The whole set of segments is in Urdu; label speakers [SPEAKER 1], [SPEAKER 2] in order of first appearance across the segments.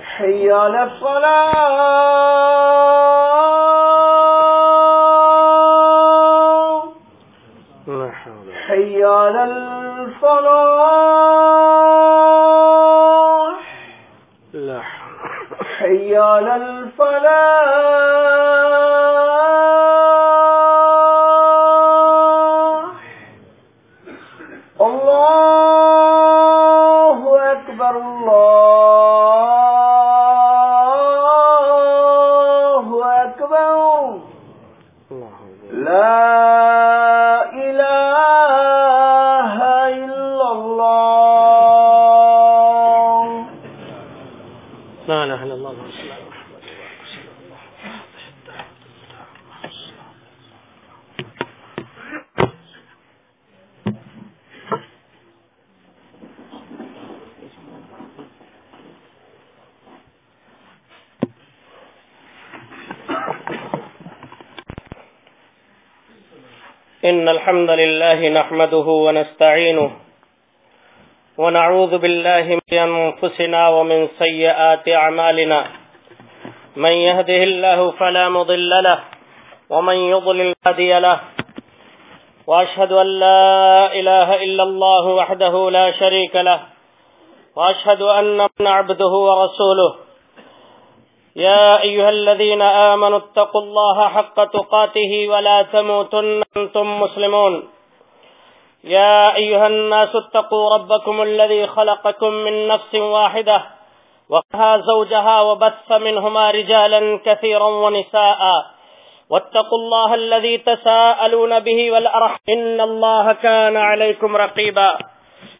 [SPEAKER 1] حي على الصلاة حي على الفلاح حي على الفلاح.
[SPEAKER 2] إن الحمد لله نحمده ونستعينه ونعوذ بالله من أنفسنا ومن سيئات أعمالنا. من يهده الله فلا مضل له ومن يضلل هدي له. وأشهد أن لا إله إلا الله وحده لا شريك له. وأشهد أن من عبده ورسوله. يا أيها الذين آمنوا اتقوا الله حق تقاته ولا تموتن أنتم مسلمون. يا أيها الناس اتقوا ربكم الذي خلقكم من نفس واحدة وقها زوجها وبث منهما رجالا كثيرا ونساء. واتقوا الله الذي تساءلون به والأرح إن الله كان عليكم رقيبا.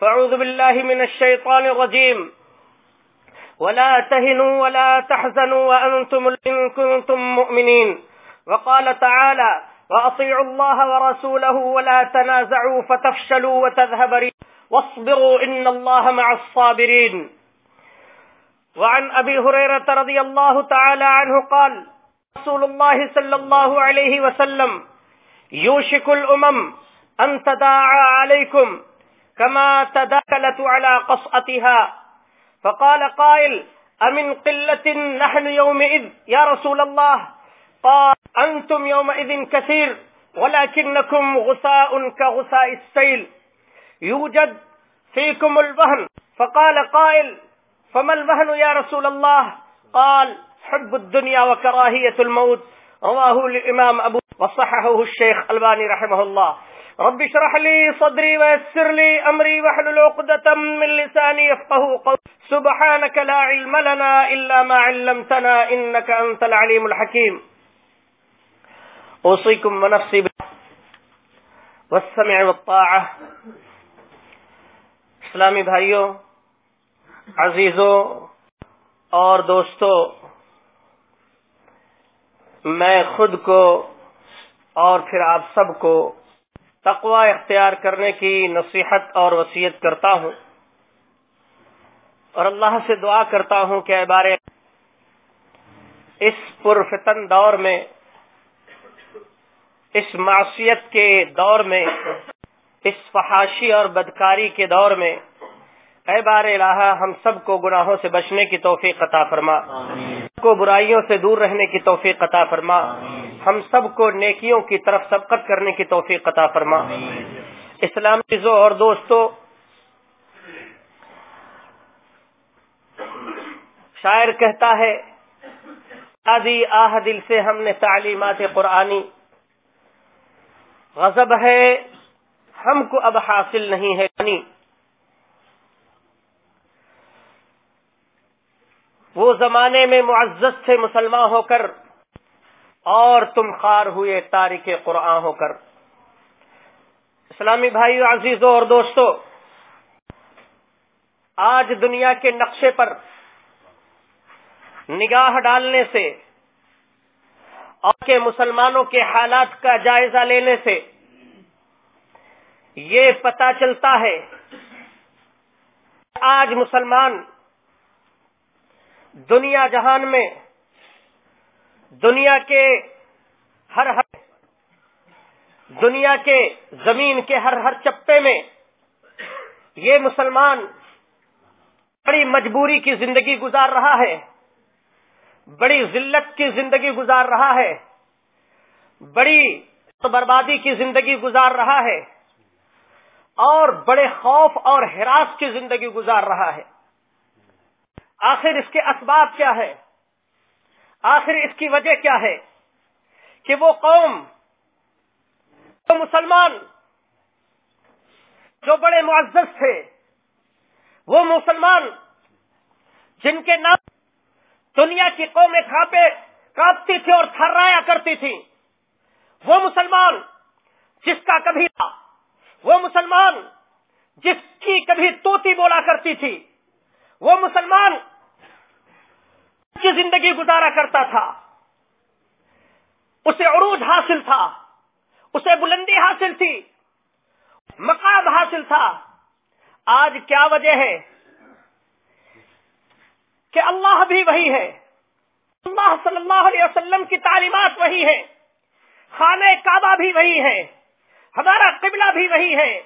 [SPEAKER 2] فاعوذ بالله من الشيطان الرجيم ولا تهنوا ولا تحزنوا وأنتم إن كنتم مؤمنين وقال تعالى وأطيعوا الله ورسوله ولا تنازعوا فتفشلوا وتذهب ريح واصبروا إن الله مع الصابرين۔ وعن أبي هريرة رضي الله تعالى عنه قال رسول الله صلى الله عليه وسلم يوشك الأمم أن تداعى عليكم كما تداكلت على قصأتها فقال قائل، أمن قلة نحن يومئذ؟ يا رسول الله، قال، أنتم يومئذ كثير، ولكنكم غثاء كغثاء السيل. يوجد فيكم الوهن. فقال قائل، فما الوهن يا رسول الله؟ قال، حب الدنيا وكراهية الموت. رواه الإمام أبو وصححه الشيخ الباني رحمه الله. رب اشرح لي صدري ويسر لي أمري واحلل عقدة من لساني يفقه قولي. سبحانك لا علم لنا إلا ما علمتنا إنك أنت العليم الحكيم. أوصيكم ونفسي والسمع والطاعة. اسلامی بھائیوں عزیزوں اور دوستوں میں خود کو اور پھر آپ سب کو تقوی اختیار کرنے کی نصیحت اور وصیت کرتا ہوں۔ اور اللہ سے دعا کرتا ہوں کہ بارے اس پرفتن دور میں اس معصیت کے دور میں اس فحاشی اور بدکاری کے دور میں اے بار الہ ہم سب کو گناہوں سے بچنے کی توفیق عطا فرما۔ کو برائیوں سے دور رہنے کی توفیق عطا فرما۔ ہم سب کو نیکیوں کی طرف سبقت کرنے کی توفیق عطا فرما۔ اسلام عزو اور دوستو، شاعر کہتا ہے، آدھی آہ دل سے ہم نے تعلیمات قرآنی۔ غضب ہے، ہم کو اب حاصل نہیں ہے وہ زمانے میں معزز سے مسلمان ہو کر۔ اور تم خار ہوئے تاریخ قرآن ہو کر۔ اسلامی بھائی عزیزوں اور دوستوں آج دنیا کے نقشے پر
[SPEAKER 3] نگاہ ڈالنے سے اور کے مسلمانوں کے حالات کا جائزہ لینے سے یہ پتا چلتا ہے آج مسلمان دنیا جہان میں دنیا کے ہر ہر دنیا کے زمین کے ہر ہر چپے میں یہ مسلمان بڑی مجبوری کی زندگی گزار رہا ہے، بڑی ذلت کی زندگی گزار رہا ہے، بڑی بربادی کی زندگی گزار رہا ہے اور بڑے خوف اور ہراس کی زندگی گزار رہا ہے۔ آخر اس کے اسباب کیا ہے آخر اس کی وجہ کیا ہے کہ وہ قوم، وہ مسلمان جو بڑے معزز تھے، وہ مسلمان جن کے نام دنیا کی قومیں کھاپے کاپتی تھی اور تھرایا کرتی تھی، وہ مسلمان جس کا کبھی وہ مسلمان جس کی کبھی توتی بولا کرتی تھی، وہ مسلمان کی زندگی گزارا کرتا تھا۔ اسے عروج حاصل تھا۔ اسے بلندی حاصل تھی۔ مقام حاصل تھا۔ آج کیا وجہ ہے؟ کہ اللہ بھی وہی ہے۔ اللہ صلی اللہ علیہ وسلم کی تعلیمات وہی ہے خانہ کعبہ بھی وہی ہے۔ ہمارا قبلہ بھی وہی ہے۔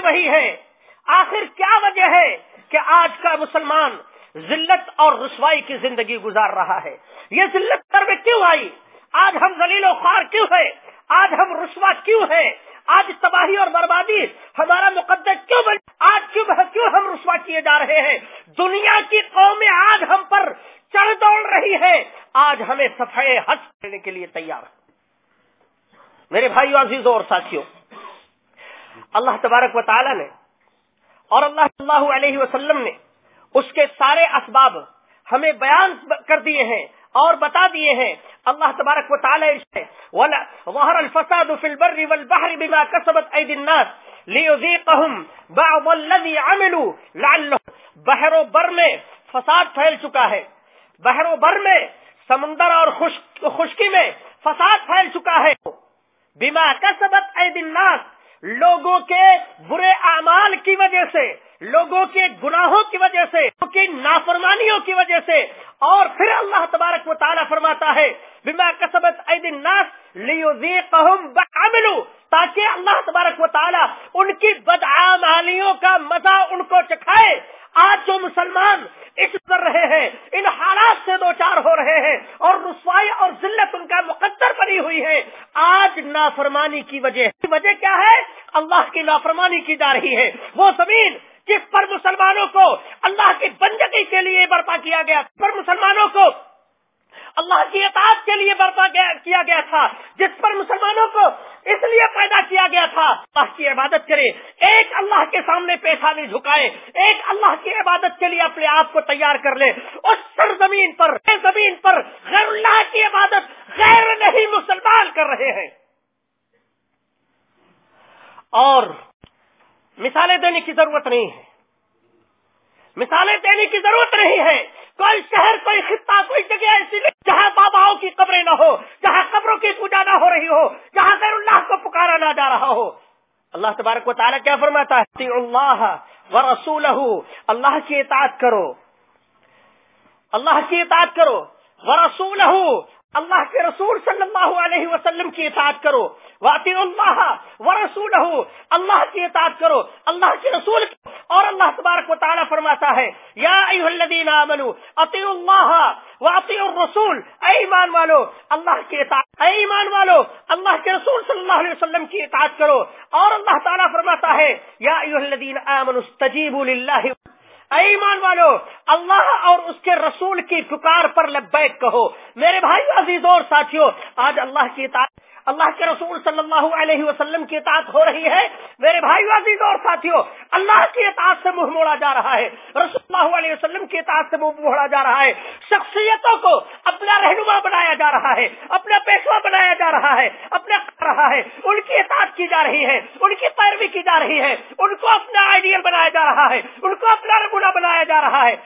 [SPEAKER 3] وہی ہے۔ آخر کیا وجہ ہے کہ آج کا مسلمان ذلت اور رسوائی کی زندگی گزار رہا ہے۔ یہ ذلت کر میں کیوں آئی؟ آج ہم ذلیل و خوار کیوں ہے آج ہم رسوا کیوں ہے آج تباہی اور بربادی ہمارا مقدر کیوں بن آج کیوں کیوں ہم رسوا کیے جا رہے ہیں؟ دنیا کی قومیں آج ہم پر چڑھ دوڑ رہی ہے آج ہمیں صفائی حج کرنے کے لیے تیار میرے بھائیو عزیزوں اور ساتھیوں اللہ تبارک و تعالی نے اور اللہ اللہ علیہ وسلم نے اس کے سارے اسباب ہمیں بیان کر دیے ہیں اور بتا دیے ہیں۔ اللہ تبارک و تعالی ظهر الفساد في البر والبحر بما كسبت ايدي الناس ليذيقهم بعض الذي عملوا لعلهم بحر و بر میں فساد پھیل چکا ہے۔ بحر و بر میں سمندر اور خشکی میں فساد پھیل چکا ہے۔ بیما کا سبق اے الناس لوگوں کے برے اعمال کی وجہ سے لوگوں کے گناہوں کی وجہ سے کی نافرمانیوں کی وجہ سے۔ اور پھر اللہ تبارک و تعالیٰ فرماتا ہے بیما کسبت عید الناس بعملو تاکہ اللہ تبارک و تعالیٰ ان کی بدعامالیوں کا مزہ ان کو چکھائے۔ آج جو مسلمان اس کر رہے ہیں، ان حالات سے دو چار ہو رہے ہیں اور رسوائی اور ذلت ان کا مقدر بنی ہوئی ہے۔ آج نافرمانی کی وجہ وجہ کیا ہے؟ اللہ کی نافرمانی کی جا رہی ہے۔ وہ زمین جس پر مسلمانوں کو اللہ کی بندگی کے لیے برپا کیا گیا پر مسلمانوں کو اللہ کی اطاعت کے لیے برپا کیا گیا تھا، جس پر مسلمانوں کو اس لیے پیدا کیا گیا تھا۔ اللہ کی عبادت کرے، ایک اللہ کے سامنے پیسہ نہیں جھکائے، ایک اللہ کی عبادت کے لیے اپنے آپ کو تیار کر لے۔ اس سر زمین پر زمین پر غیر اللہ کی عبادت غیر نہیں مسلمان کر رہے ہیں۔ اور مثالیں دینے کی ضرورت نہیں ہے۔ مثالیں دینے کی ضرورت نہیں ہے۔ کوئی شہر، کوئی خطہ، کوئی جگہ ایسی نہیں جہاں باباؤں کی قبریں نہ ہو، جہاں قبروں کی پوجا نہ ہو رہی ہو، جہاں غیر اللہ کو پکارا نہ جا رہا ہو۔ اللہ تبارک و تعالیٰ کیا فرماتا ہے؟ اللہ و رسول اللہ کی اطاعت کرو۔ اللہ کی اطاعت کرو۔ و رسول اللہ کے رسول صلی اللہ علیہ وسلم کی اطاعت کرو۔ واطی اللہ و رسول اللہ کی اطاعت کرو۔ اللہ کے رسول اور اللہ تبارک و تعالیٰ فرماتا ہے، یا ایوہ الذین آمنوا اللہ الرسول۔ اے ایمان والو، اللہ کی اطاعت، اے ایمان والو، اللہ کے رسول صلی اللہ علیہ وسلم کی اطاعت کرو۔ اور اللہ تعالیٰ فرماتا ہے، یا ایوہ الذین آمنوا، استجیبوا للہ اے ایمان والو، اللہ اور اس کے رسول کی پکار پر لبیک کہو۔ میرے بھائی عزیزوں اور ساتھیوں آج اللہ کی اطاعت اللہ کے رسول صلی اللہ علیہ وسلم کی اطاعت ہو رہی ہے۔ میرے بھائی عزیز اور ساتھیوں اللہ کی اطاعت سے منہ موڑا جا رہا ہے۔ رسول اللہ علیہ وسلم کی اطاعت سے منہ موڑا جا رہا ہے۔ شخصیتوں کو اپنا رہنما بنایا جا رہا ہے، اپنا پیشوا بنایا جا رہا ہے، اپنا رہا ہے۔ ان کی اطاعت کی جا رہی ہے، ان کی پیروی کی جا رہی ہے۔ ان کو اپنا آئیڈیل بنایا جا رہا ہے، ان کو اپنا نمونہ بنایا جا رہا ہے۔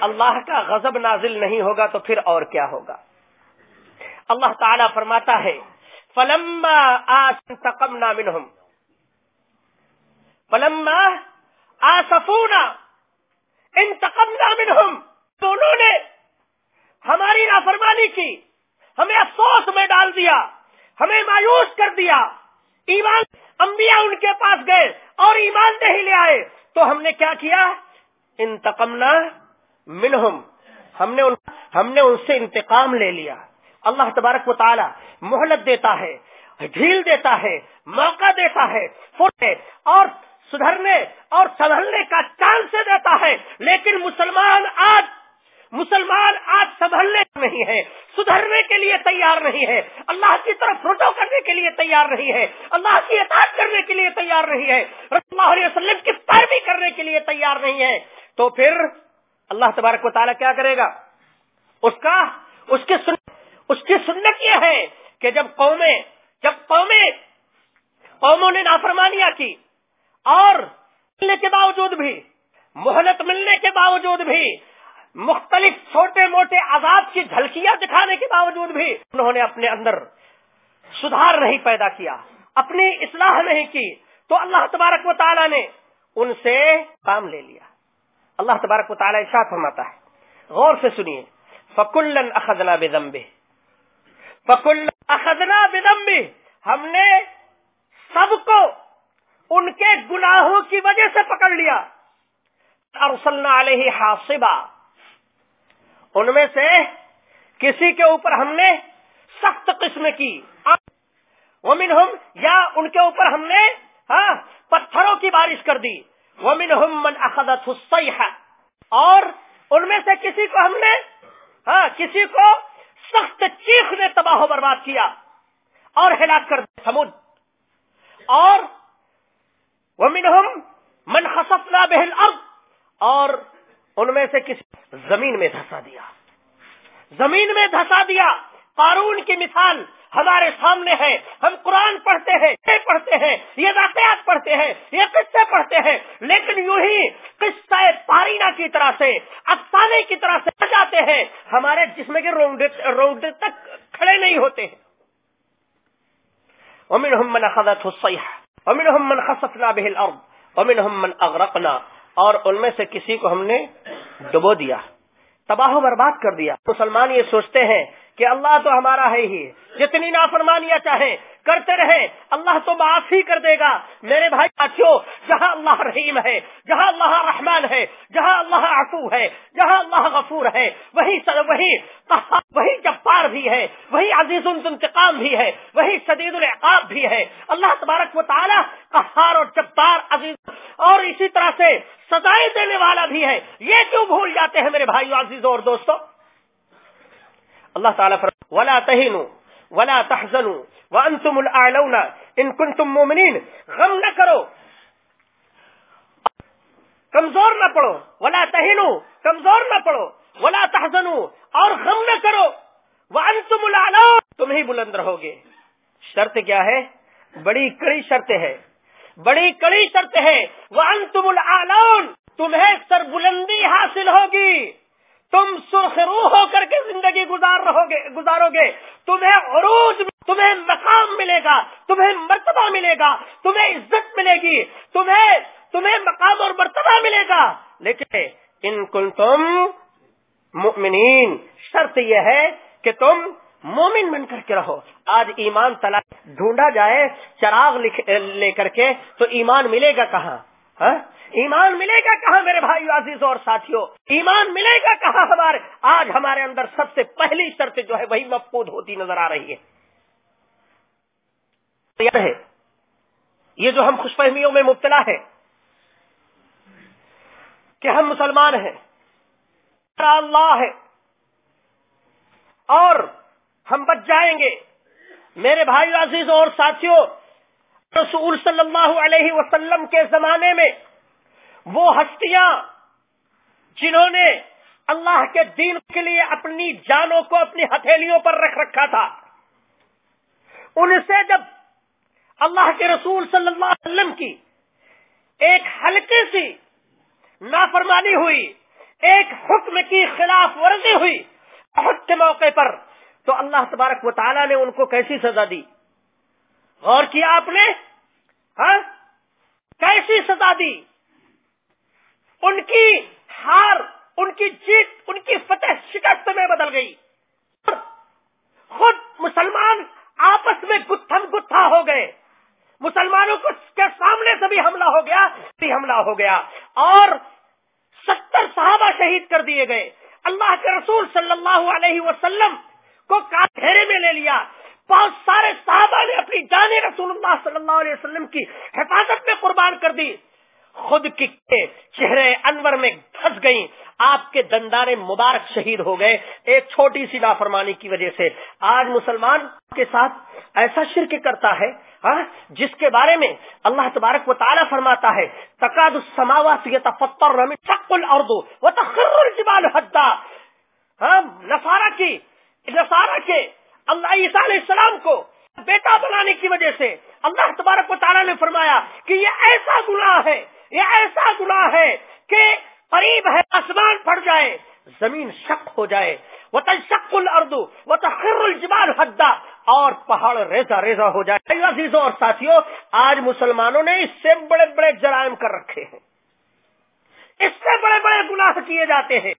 [SPEAKER 3] اللہ کا غضب نازل نہیں ہوگا تو پھر اور کیا ہوگا؟ اللہ تعالی فرماتا ہے فلما انتقمنا منهم. فلما آسفونا، انتقمنا منهم. تو انہوں نے ہماری نافرمانی کی، ہمیں افسوس میں ڈال دیا، ہمیں مایوس کر دیا۔ ایمان انبیاء ان کے پاس گئے اور ایمان نہیں لے آئے۔ تو ہم نے کیا کیا؟ انتقمنا منہم ہم نے ان ہم نے ان سے انتقام لے لیا۔ اللہ تبارک و تعالی مہلت دیتا ہے، ڈھیل دیتا ہے، موقع دیتا ہے اور سدھرنے اور سنبھلنے کا چانس دیتا ہے۔ لیکن مسلمان آج مسلمان آج سنبھلنے نہیں ہے، سدھرنے کے لیے تیار نہیں ہے۔ اللہ کی طرف رجوع کرنے کے لیے تیار نہیں ہے، اللہ کی اطاعت کرنے کے لیے تیار نہیں ہے، رسول اللہ علیہ وسلم کی پیروی کرنے کے لیے تیار نہیں ہے۔ تو پھر اللہ تبارک و تعالیٰ کیا کرے گا؟ اس کا، اس کی سن اس کی سنت یہ ہے کہ جب قومیں جب قومیں قوموں نے نافرمانیاں کی اور ملنے کے باوجود بھی مہلت ملنے کے باوجود بھی مختلف چھوٹے موٹے عذاب کی جھلکیاں دکھانے کے باوجود بھی انہوں نے اپنے اندر سدھار نہیں پیدا کیا، اپنی اصلاح نہیں کی، تو اللہ تبارک و تعالیٰ نے ان سے کام لے لیا۔ اللہ تبارک و تعالیٰ ارشاد فرماتا ہے۔ غور سے سنیے۔ فکلن اخذنا بدمبے فکل اخذنا بدمبے ہم نے سب کو ان کے گناہوں کی وجہ سے پکڑ لیا۔ ارسلنا علیہ حاصبہ ان میں سے کسی کے اوپر ہم نے سخت قسم کی۔ ومن ہم یا ان کے اوپر ہم نے ہاں پتھروں کی بارش کر دی۔ ومن ہم من اخذت اور ان میں سے کسی کو ہم نے ہاں کسی کو سخت چیخ نے تباہ و برباد کیا اور ہلاک کر دیا سمود۔ اور ومنہم من خسفنا به الارض، اور ان میں سے کسی زمین میں دھسا دیا۔ زمین میں دھسا دیا۔ قارون کی مثال ہمارے سامنے ہے، ہم قرآن پڑھتے ہیں پڑھتے ہیں، یہ واقعات پڑھتے ہیں، یہ قصے پڑھتے ہیں، لیکن یوں ہی قصہ پارینا کی طرح سے، افسانے کی طرح سے جاتے ہیں۔ ہمارے جسم کے رونگٹے تک کھڑے نہیں ہوتے ہیں۔ امن من خدت امن من خسفنا به الارض امن من اغرقنا، اور ان میں سے کسی کو ہم نے ڈبو دیا، تباہ و برباد کر دیا۔ مسلمان یہ سوچتے ہیں کہ اللہ تو ہمارا ہے ہی۔ جتنی نافرمانیاں چاہیں، کرتے رہے اللہ تو معاف ہی کر دے گا۔ میرے بھائی ساتھیوں جہاں اللہ رحیم ہے، جہاں اللہ رحمان ہے، جہاں اللہ عفو ہے، جہاں اللہ غفور ہے، وہی وہی وہی جبار بھی ہے، وہی عزیز الانتقام بھی ہے، وہی شدید العقاب بھی ہے۔ اللہ تبارک و تعالیٰ قہار اور جبار، عزیز اور اسی طرح سے سزائے دینے والا بھی ہے۔ یہ کیوں بھول جاتے ہیں میرے بھائیو، عزیزوں اور دوستوں؟ اللہ تعالیٰ ولا تہینو ولا تحزنوا وانتم الاعلون ان کنتم مومنین غم نہ کرو، کمزور نہ پڑو، ولا تہینو کمزور نہ پڑو، ولا تحزنوا، اور غم نہ کرو وانتم الاعلون تم ہی بلند رہو گے شرط کیا ہے، بڑی کڑی شرط ہے بڑی کڑی شرط ہے وانتم الاعلون تمہیں سر بلندی حاصل ہوگی تم سرخرو ہو کر کے زندگی گزار رہو گے، گزارو گے۔ تمہیں عروج، تمہیں مقام ملے گا، تمہیں مرتبہ ملے گا، تمہیں عزت ملے گی، تمہیں تمہیں مقام اور مرتبہ ملے گا۔ لیکن ان کل تم مؤمنین، شرط یہ ہے کہ تم مومن بن کر کے رہو۔ آج ایمان تلا ڈھونڈا جائے، چراغ لے کر کے تو ایمان ملے گا کہاں؟ ہاں؟ ایمان ملے گا کہاں میرے بھائی عزیز اور ساتھیوں؟ ایمان ملے گا کہاں ہمارے؟ آج ہمارے اندر سب سے پہلی شرط جو ہے وہی مفقود ہوتی نظر آ رہی ہے۔ یہ جو ہم خوش فہمیوں میں مبتلا ہے کہ ہم مسلمان ہیں اللہ ہے، اور ہم بچ جائیں گے۔ میرے بھائی عزیز اور ساتھیوں رسول صلی اللہ علیہ وسلم کے زمانے میں وہ ہستیاں جنہوں نے اللہ کے دین کے لیے اپنی جانوں کو اپنی ہتھیلیوں پر رکھ رکھا تھا، ان سے جب اللہ کے رسول صلی اللہ علیہ وسلم کی ایک ہلکی سی نافرمانی ہوئی، ایک حکم کی خلاف ورزی ہوئی حق کے موقع پر، تو اللہ تبارک و تعالیٰ نے ان کو کیسی سزا دی؟ غور کیا آپ نے؟ ہاں؟ کیسی سزا دی؟ ان کی ہار، ان کی جیت، ان کی فتح شکست میں بدل گئی۔ خود مسلمان آپس میں گتھم گتھا ہو گئے۔ مسلمانوں کو کے سامنے سے بھی حملہ ہو گیا، بھی حملہ ہو گیا۔ اور ستر صحابہ شہید کر دیے گئے۔ اللہ کے رسول صلی اللہ علیہ وسلم کو گھیرے میں لے لیا۔ بہت سارے صحابہ نے اپنی جان رسول اللہ صلی اللہ علیہ وسلم کی حفاظت میں قربان کر دی۔ خود کی چہرے انور میں پھنس گئی آپ کے دندارے مبارک شہید ہو گئے۔ ایک چھوٹی سی نافرمانی کی وجہ سے۔ آج مسلمان کے ساتھ ایسا شرک کرتا ہے ہاں جس کے بارے میں اللہ تبارک و تعالیٰ فرماتا ہے۔ تقاد السماوات یتفطر من شق الارض وتخر الجبال حدا۔ ہاں نصارہ کی نصارہ کے اللہ عیسیٰ علیہ السلام کو بیٹا بنانے کی وجہ سے اللہ تبارک و تعالیٰ نے فرمایا کہ یہ ایسا گناہ ہے، یہ ایسا گناہ ہے کہ قریب ہے، آسمان پڑ جائے، زمین شک ہو جائے۔ وہ تشک اردو وہ تخر الجبال حدا اور پہاڑ ریزا ریزا ہو جائے۔ عزیزوں اور ساتھیوں، آج مسلمانوں نے اس سے بڑے بڑے جرائم کر رکھے ہیں۔ اس سے بڑے بڑے گناہ کیے جاتے ہیں۔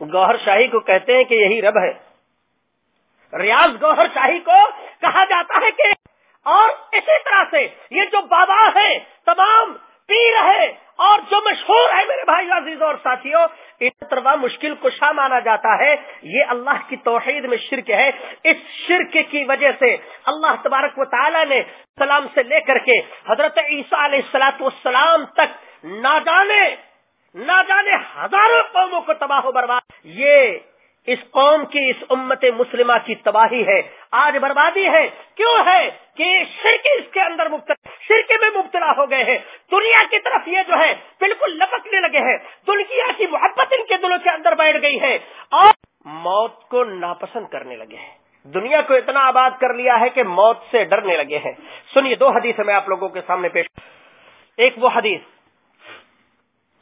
[SPEAKER 3] گوہر شاہی کو کہتے ہیں کہ یہی رب ہے۔ ریاض گوہر شاہی کو کہا جاتا ہے کہ اور اسی طرح سے یہ جو بابا ہے تمام پیر ہے اور جو مشہور ہے میرے بھائی عزیز اور ساتھیوں طرح مشکل کشا مانا جاتا ہے۔ یہ اللہ کی توحید میں شرک ہے۔ اس شرک کی وجہ سے اللہ تبارک و تعالی نے سلام سے لے کر کے حضرت عیسیٰ علیہ السلاط والسلام تک نہ جانے نہ جانے ہزاروں قوموں کو تباہ و برباد، یہ اس قوم کی اس امت مسلمہ کی تباہی ہے۔ آج بربادی ہے۔ کیوں ہے کہ شرک اس کے اندر مبتلا شرکے میں مبتلا ہو گئے ہیں۔ دنیا کی طرف یہ جو ہے بالکل لپکنے لگے ہیں۔ دنیا کی محبت ان کے دلوں کے اندر بیٹھ گئی ہے۔ اور موت کو ناپسند کرنے لگے ہیں۔ دنیا کو اتنا آباد کر لیا ہے کہ موت سے ڈرنے لگے ہیں۔ سنیے دو حدیث میں آپ لوگوں کے سامنے پیش ایک وہ حدیث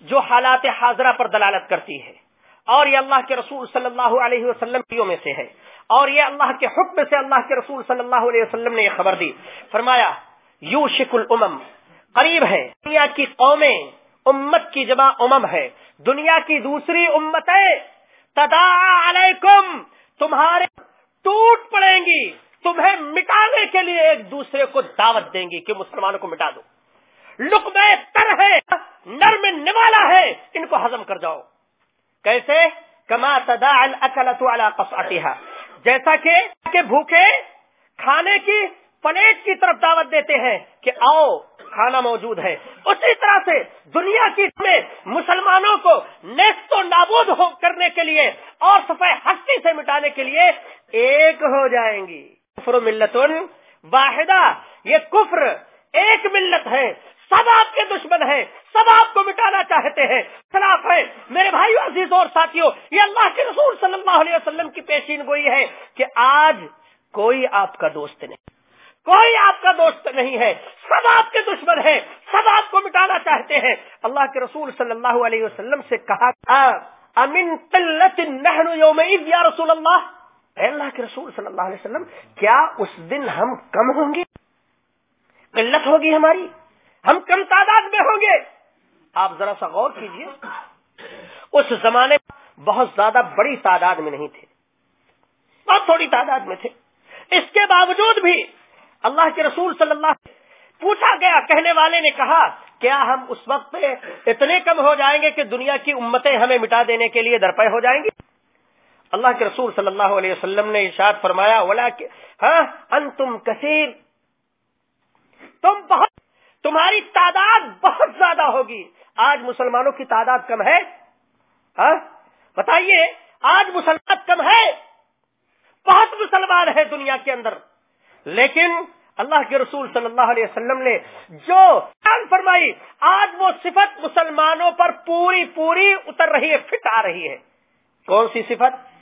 [SPEAKER 3] جو حالات حاضرہ پر دلالت کرتی ہے۔ اور یہ اللہ کے رسول صلی اللہ علیہ وسلم میں سے ہے؟ اور یہ اللہ کے حکم سے اللہ کے رسول صلی اللہ علیہ وسلم نے یہ خبر دی۔ فرمایا یو شک الامم، قریب ہے۔ دنیا کی قومیں، امت کی جمع امم ہے۔ دنیا کی دوسری امتیں، تدا علیکم، تمہارے ٹوٹ پڑیں گی۔ تمہیں مٹانے کے لیے ایک دوسرے کو دعوت دیں گی کہ مسلمانوں کو مٹا دو۔ لک تر ہے، نرم نوالا ہے، ان کو ہزم کر جاؤ۔ کیسے؟ کما تدا قصعتها جیسا کہ بھوکے کھانے کی پلیٹ کی طرف دعوت دیتے ہیں کہ آؤ، کھانا موجود ہے۔ اسی طرح سے دنیا کی میں مسلمانوں کو نیست و نابود ہو کرنے کے لیے اور صفائی ہستی سے مٹانے کے لیے ایک ہو جائیں گی۔ کفر ملت واحدہ، یہ کفر ایک ملت ہے۔ سب آپ کے دشمن ہیں، سب آپ کو مٹانا چاہتے ہیں۔ خلاف ہے۔ میرے بھائی عزیز اور ساتھیوں یہ اللہ کے رسول صلی اللہ علیہ وسلم کی پیشین گوئی ہے کہ آج کوئی آپ کا دوست نہیں۔ کوئی آپ کا دوست نہیں ہے۔ سب آپ کے دشمن ہیں، سب آپ کو مٹانا چاہتے ہیں۔ اللہ کے رسول صلی اللہ علیہ وسلم سے کہا امن یوم یا رسول اللہ؟ اے اللہ کے رسول صلی اللہ علیہ وسلم، کیا اس دن ہم کم ہوں گے؟ قلت ہوگی ہماری؟ ہم کم تعداد میں ہوں گے۔ آپ ذرا سا غور کیجیے۔ اس زمانے بہت زیادہ بڑی تعداد میں نہیں تھے۔ بہت تھوڑی تعداد میں تھے۔ اس کے باوجود بھی اللہ کے رسول صلی اللہ پوچھا گیا، کہنے والے نے کہا، کیا ہم اس وقت پہ اتنے کم ہو جائیں گے کہ دنیا کی امتیں ہمیں مٹا دینے کے لیے درپے ہو جائیں گی؟ اللہ کے رسول صلی اللہ علیہ وسلم نے ارشاد فرمایا ولا کہ ہاں انتم کثیر۔ تم بہت تمہاری تعداد بہت زیادہ ہوگی۔ آج مسلمانوں کی تعداد کم ہے۔ ہاں؟ بتائیے، آج مسلمان کم ہے۔ بہت مسلمان ہے دنیا کے اندر۔ لیکن اللہ کے رسول صلی اللہ علیہ وسلم نے جو فرمائی، آج وہ صفت مسلمانوں پر پوری پوری اتر رہی ہے، فٹ آ رہی ہے۔ کون سی صفت؟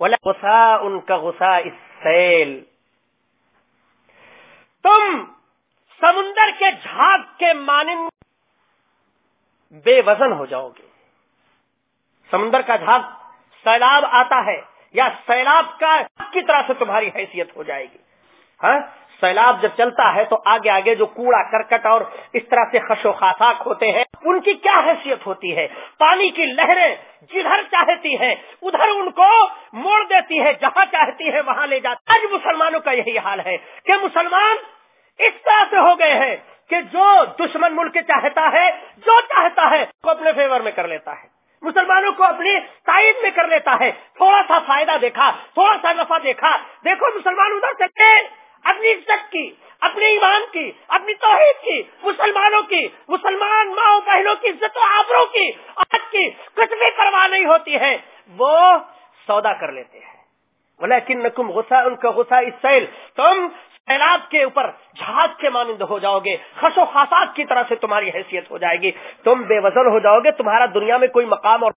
[SPEAKER 3] غصہ ان کا غصہ اس سیل تم سمندر کے جھاگ کے مانند بے وزن ہو جاؤ گے۔ سمندر کا جھاگ سیلاب آتا ہے، یا سیلاب کا کی طرح سے تمہاری حیثیت ہو جائے گی۔ ہاں؟ سیلاب جب چلتا ہے تو آگے آگے جو کوڑا، کرکٹ اور اس طرح سے خش و خاصاک ہوتے ہیں، ان کی کیا حیثیت ہوتی ہے؟ پانی کی لہریں جدھر چاہتی ہیں، ادھر ان کو موڑ دیتی ہے جہاں چاہتی ہے وہاں لے جاتی آج مسلمانوں کا یہی حال ہے کہ مسلمان اس طرح سے ہو گئے ہیں کہ جو دشمن ملک چاہتا ہے، جو چاہتا ہے وہ اپنے فیور میں کر لیتا ہے۔ مسلمانوں کو اپنی تائید میں کر لیتا ہے۔ تھوڑا سا فائدہ دیکھا، تھوڑا سا نفع دیکھا۔ دیکھو، مسلمان ادھر سے اپنی عزت کی، اپنے ایمان کی، اپنی توحید کی، مسلمانوں کی، مسلمان ماؤں بہنوں کی عزت و آبروں کی، آج کی کچھ بھی پرواہ نہیں ہوتی ہے۔ وہ سودا کر لیتے ہیں۔ بولا کن نکم غصہ ان کا غصہ اس سیل تم سیلاب کے اوپر جہاز کے مانند ہو جاؤ گے خش و خاصات کی طرح سے تمہاری حیثیت ہو جائے گی۔ تم بے وزن ہو جاؤ گے، تمہارا دنیا میں کوئی مقام اور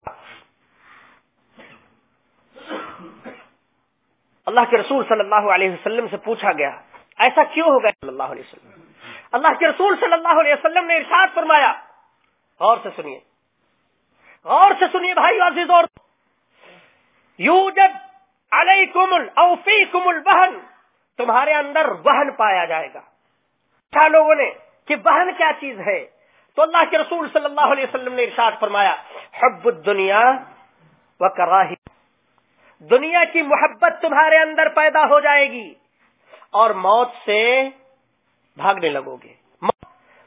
[SPEAKER 3] اللہ کے رسول صلی اللہ علیہ وسلم سے پوچھا گیا، ایسا کیوں ہو گیا صلی اللہ علیہ وسلم۔ اللہ کے رسول صلی اللہ علیہ وسلم نے ارشاد فرمایا، غور سے سنیے۔ غور سے سنیے بھائی عزیز اور یوجد علیکم اوفیکم البہن۔ تمہارے اندر وہن پایا جائے گا۔ کیا لوگوں نے کہ بہن کیا چیز ہے؟ تو اللہ کے رسول صلی اللہ علیہ وسلم نے ارشاد فرمایا، حب الدنیا و کراہی۔ دنیا کی محبت تمہارے اندر پیدا ہو جائے گی اور موت سے بھاگنے لگو گے۔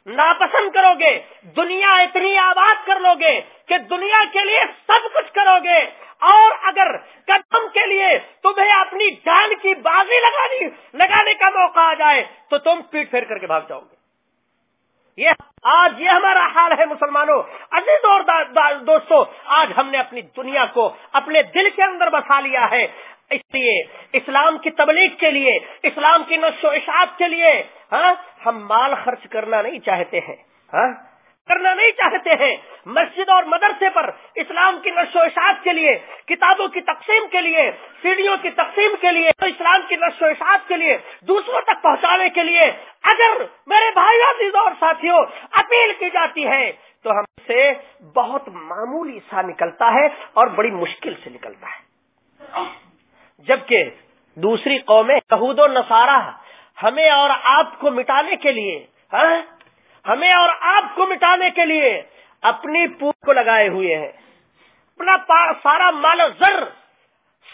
[SPEAKER 3] ناپسند کرو گے۔ دنیا اتنی آباد کر لو گے کہ دنیا کے لیے سب کچھ کرو گے۔ اور اگر قدم کے لیے تمہیں اپنی جان کی بازی لگانی لگانے کا موقع آ جائے تو تم پیٹ پھیر کر کے بھاگ جاؤ گے۔ یہ آج یہ ہمارا حال ہے مسلمانوں۔ عزیز اور دوستو، آج ہم نے اپنی دنیا کو اپنے دل کے اندر بسا لیا ہے۔ اس لیے اسلام کی تبلیغ کے لیے، اسلام کی نشو و اشاعت کے لیے ہاں ہم مال خرچ کرنا نہیں چاہتے ہیں۔ ہاں کرنا نہیں چاہتے ہیں۔ مسجد اور مدرسے پر اسلام کی نشو و اشاعت کے لیے، کتابوں کی تقسیم کے لیے، سیڑھیوں کی تقسیم کے لیے، اسلام کی نشو و اشاعت کے لیے، دوسروں تک پہنچانے کے لیے اگر میرے بھائی عزیز اور ساتھیوں، اپیل کی جاتی ہے، تو ہم سے بہت معمولی سا نکلتا ہے اور بڑی مشکل سے نکلتا ہے۔ جبکہ دوسری قومیں یہود و نصارہ، ہمیں اور آپ کو مٹانے کے لیے ہاں ہمیں اور آپ کو مٹانے کے لیے اپنی پوچھ کو لگائے ہوئے ہیں۔ اپنا سارا مال و زر،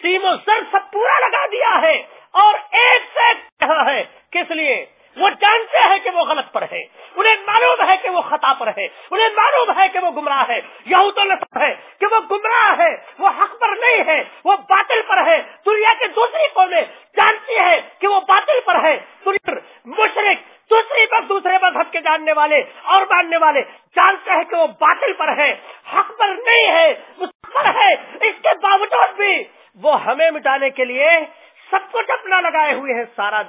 [SPEAKER 3] سیم و زر سب پورا لگا دیا ہے اور ایک سے کہا ہے۔ کس لیے؟ وہ جانتے ہیں کہ وہ غلط پر ہے، انہیں معلوم ہے کہ وہ خطا پر ہے، انہیں معلوم ہے کہ وہ گمراہ ہے۔ یہود ہے کہ وہ گمراہ ہے، وہ حق پر نہیں ہے، وہ باطل پر ہے۔ دنیا کی دوسری قومیں جانتی ہے کہ وہ باطل پر ہے۔ مشرق دوسری پر دوسرے مذہب کے جاننے والے اور ماننے والے جانتے ہیں کہ وہ باطل پر ہے۔ حق پر نہیں ہے پر ہے۔ اس کے باوجود بھی وہ ہمیں مٹانے کے لیے سب کچھ اپنا لگائے ہوئے ہیں، سارا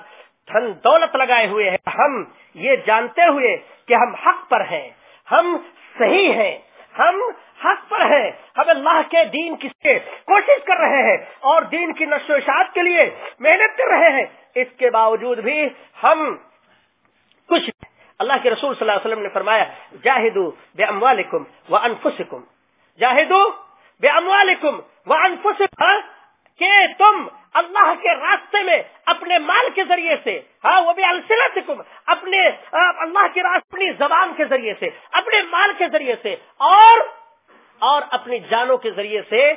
[SPEAKER 3] دھن دولت لگائے ہوئے ہیں۔ ہم یہ جانتے ہوئے کہ ہم حق پر ہیں۔ ہم صحیح ہیں۔ ہم حق پر ہیں۔ ہم اللہ کے دین کی کوشش کر رہے ہیں اور دین کی نشو اشاعت کے لیے محنت کر رہے ہیں۔ اس کے باوجود بھی ہم کچھ اللہ کے رسول صلی اللہ علیہ وسلم نے فرمایا، جاہدو بے اموالکم و انفسکم جاہدو بے اموالکم و انفسکم کہ تم اللہ کے راستے میں اپنے مال کے ذریعے سے ہاں وہ بھی السلام اپنے اللہ کے راستے اپنی زبان کے ذریعے سے، اپنے مال کے ذریعے سے، اور اور اپنی جانوں کے ذریعے سے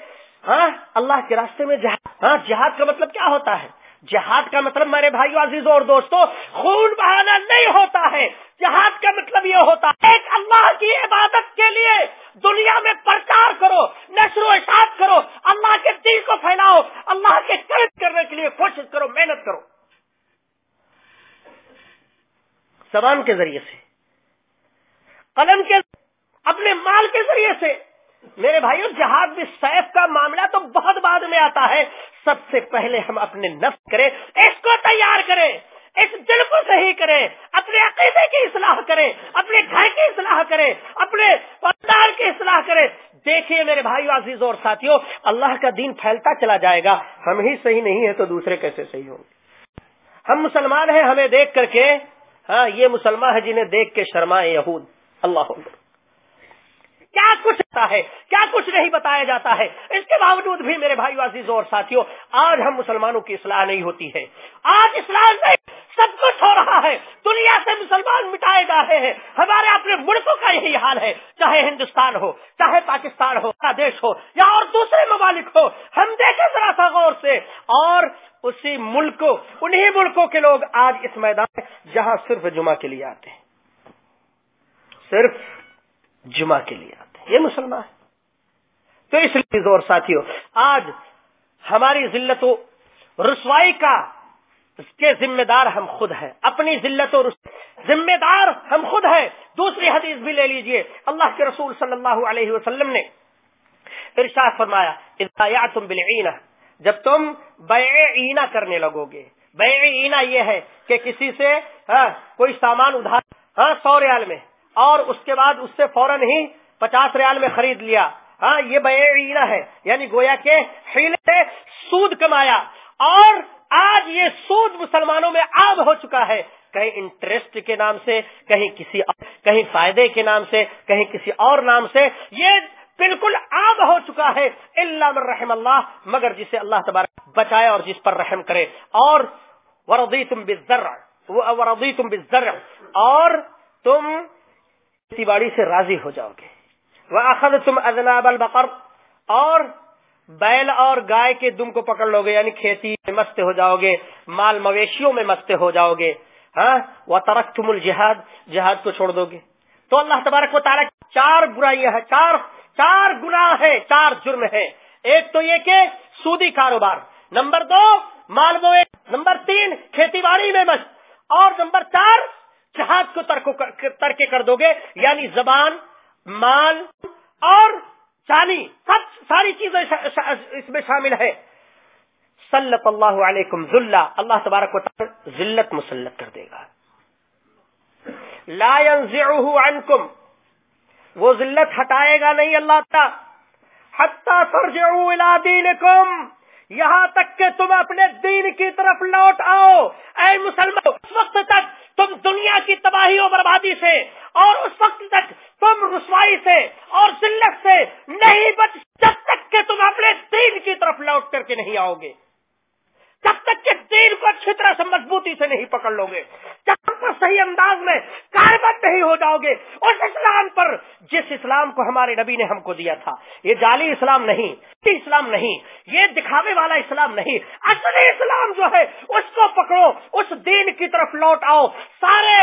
[SPEAKER 3] ہاں اللہ کے راستے میں جہاد ہاں جہاد کا مطلب کیا ہوتا ہے؟ جہاد کا مطلب میرے بھائیو عزیزوں اور دوستوں خون بہانا نہیں ہوتا ہے۔ جہاد کا مطلب یہ ہوتا ہے، ایک اللہ کی عبادت کے لیے دنیا میں پرچار کرو، نشر و اشاعت کرو، اللہ کے دل کو پھیلاؤ، اللہ کے قید کرنے کے لیے کوشش کرو، محنت کرو۔ زبان کے ذریعے سے، قلم کے، اپنے مال کے ذریعے سے میرے بھائیو، جہاد سیف کا معاملہ تو بہت بعد میں آتا ہے۔ سب سے پہلے ہم اپنے نفس کریں، اس کو تیار کریں، اس دل کو صحیح کریں، اپنے عقیدے کی اصلاح کریں، اپنے گھر کی اصلاح کریں، اپنے پردار کی اصلاح کریں۔ دیکھیے میرے بھائی عزیز اور ساتھیوں اللہ کا دین پھیلتا چلا جائے گا۔ ہم ہی صحیح نہیں ہے تو دوسرے کیسے صحیح ہوں گے؟ ہم مسلمان ہیں، ہمیں دیکھ کر کے ہاں یہ مسلمان ہے جنہیں دیکھ کے شرما یہود۔ اللہ کیا کچھ ہوتا ہے؟ کیا کچھ نہیں بتایا جاتا ہے؟ اس کے باوجود بھی میرے بھائی عزیزوں اور ساتھیوں، آج ہم مسلمانوں کی اصلاح نہیں ہوتی ہے۔ آج اسلام نہیں، سب کچھ ہو رہا ہے۔ دنیا سے مسلمان مٹائے جا رہے ہیں۔ ہمارے اپنے ملکوں کا یہی حال ہے۔ چاہے ہندوستان ہو، چاہے پاکستان ہو دیش ہو، یا اور دوسرے ممالک ہو، ہم دیکھیں ذرا سا غور سے۔ اور اسی ملک، انہی ملکوں کے لوگ آج اس میدان میں، جہاں صرف جمعہ کے لیے آتے ہیں۔ صرف جمعہ کے لیے آتے ہیں۔ یہ مسلمان ہے۔ تو اس لیے زور ساتھیوں آج ہماری ذلت و رسوائی کا اس کے ذمہ دار ہم خود ہیں۔ اپنی ذلت و ذمہ دار ہم خود ہیں۔ دوسری حدیث بھی لے لیجیے۔ اللہ کے رسول صلی اللہ علیہ وسلم نے ارشاد فرمایا تم بلعینہ جب تم بیع اینا کرنے لگو گے بیع اینا یہ ہے کہ کسی سے ہاں، کوئی سامان ادھار ہاں سو ریال میں اور اس کے بعد اس سے فوراً ہی پچاس ریال میں خرید لیا۔ ہاں یہ بیع ہے۔ یعنی گویا کے حیلے سود کمایا۔ اور آج یہ سود مسلمانوں میں عام ہو چکا ہے۔ کہیں انٹرسٹ کے نام سے، کہیں کسی کہیں فائدے کے نام سے، کہیں کسی اور نام سے یہ بالکل عام ہو چکا ہے۔ اللہ من رحم اللہ، مگر جسے اللہ تبارک بچائے اور جس پر رحم کرے۔ اور وردی تم وردی تم اور تم کھیتی باڑی سے راضی ہو جاؤ گے۔ اخذ تم ادناب البقر اور بیل اور گائے کے دم کو پکڑ لو گے یعنی کھیتی میں مست ہو جاؤ گے مال مویشیوں میں مست ہو جاؤ گے ہاں؟ وہ ترک تم الجہاد، جہاد کو چھوڑ دو گے تو اللہ تبارک و تعالیٰ چار برائیاں ہیں چار چار گنا ہے، چار جرم ہے۔ ایک تو یہ کہ سودی کاروبار، نمبر دو مال مویش، نمبر تین کھیتی باڑی میں مست، اور نمبر چار جہاد کو ترک کر دو گے یعنی زبان مال اور چالی سب، ساری چیزیں اس میں شامل ہے سلط اللہ علیکم ذلہ اللہ تبارک و تعالی ذلت مسلط کر دے گا۔ لا ينزعه عنكم وہ ذلت ہٹائے گا نہیں اللہ تعالی۔ حتی ترجعوا الى دینکم یہاں تک کہ تم اپنے دین کی طرف لوٹ آؤ۔ اے مسلمان اس وقت تک تم دنیا کی تباہی و بربادی سے اور اس وقت تک تم رسوائی سے اور ذلت سے نہیں بچ جب تک کہ تم اپنے دین کی طرف لوٹ کر کے نہیں آؤ گے۔ جب تک کہ دین کو اچھی طرح سے مضبوطی سے نہیں پکڑ لو گے، جب پر صحیح انداز میں کاربند نہیں ہو جاؤ گے، اس اسلام پر، جس اسلام کو ہمارے نبی نے ہم کو دیا تھا، یہ جعلی اسلام نہیں اسلام نہیں، یہ دکھاوے والا اسلام نہیں اصل اسلام جو ہے، اس کو پکڑو، اس دین کی طرف لوٹ آؤ، سارے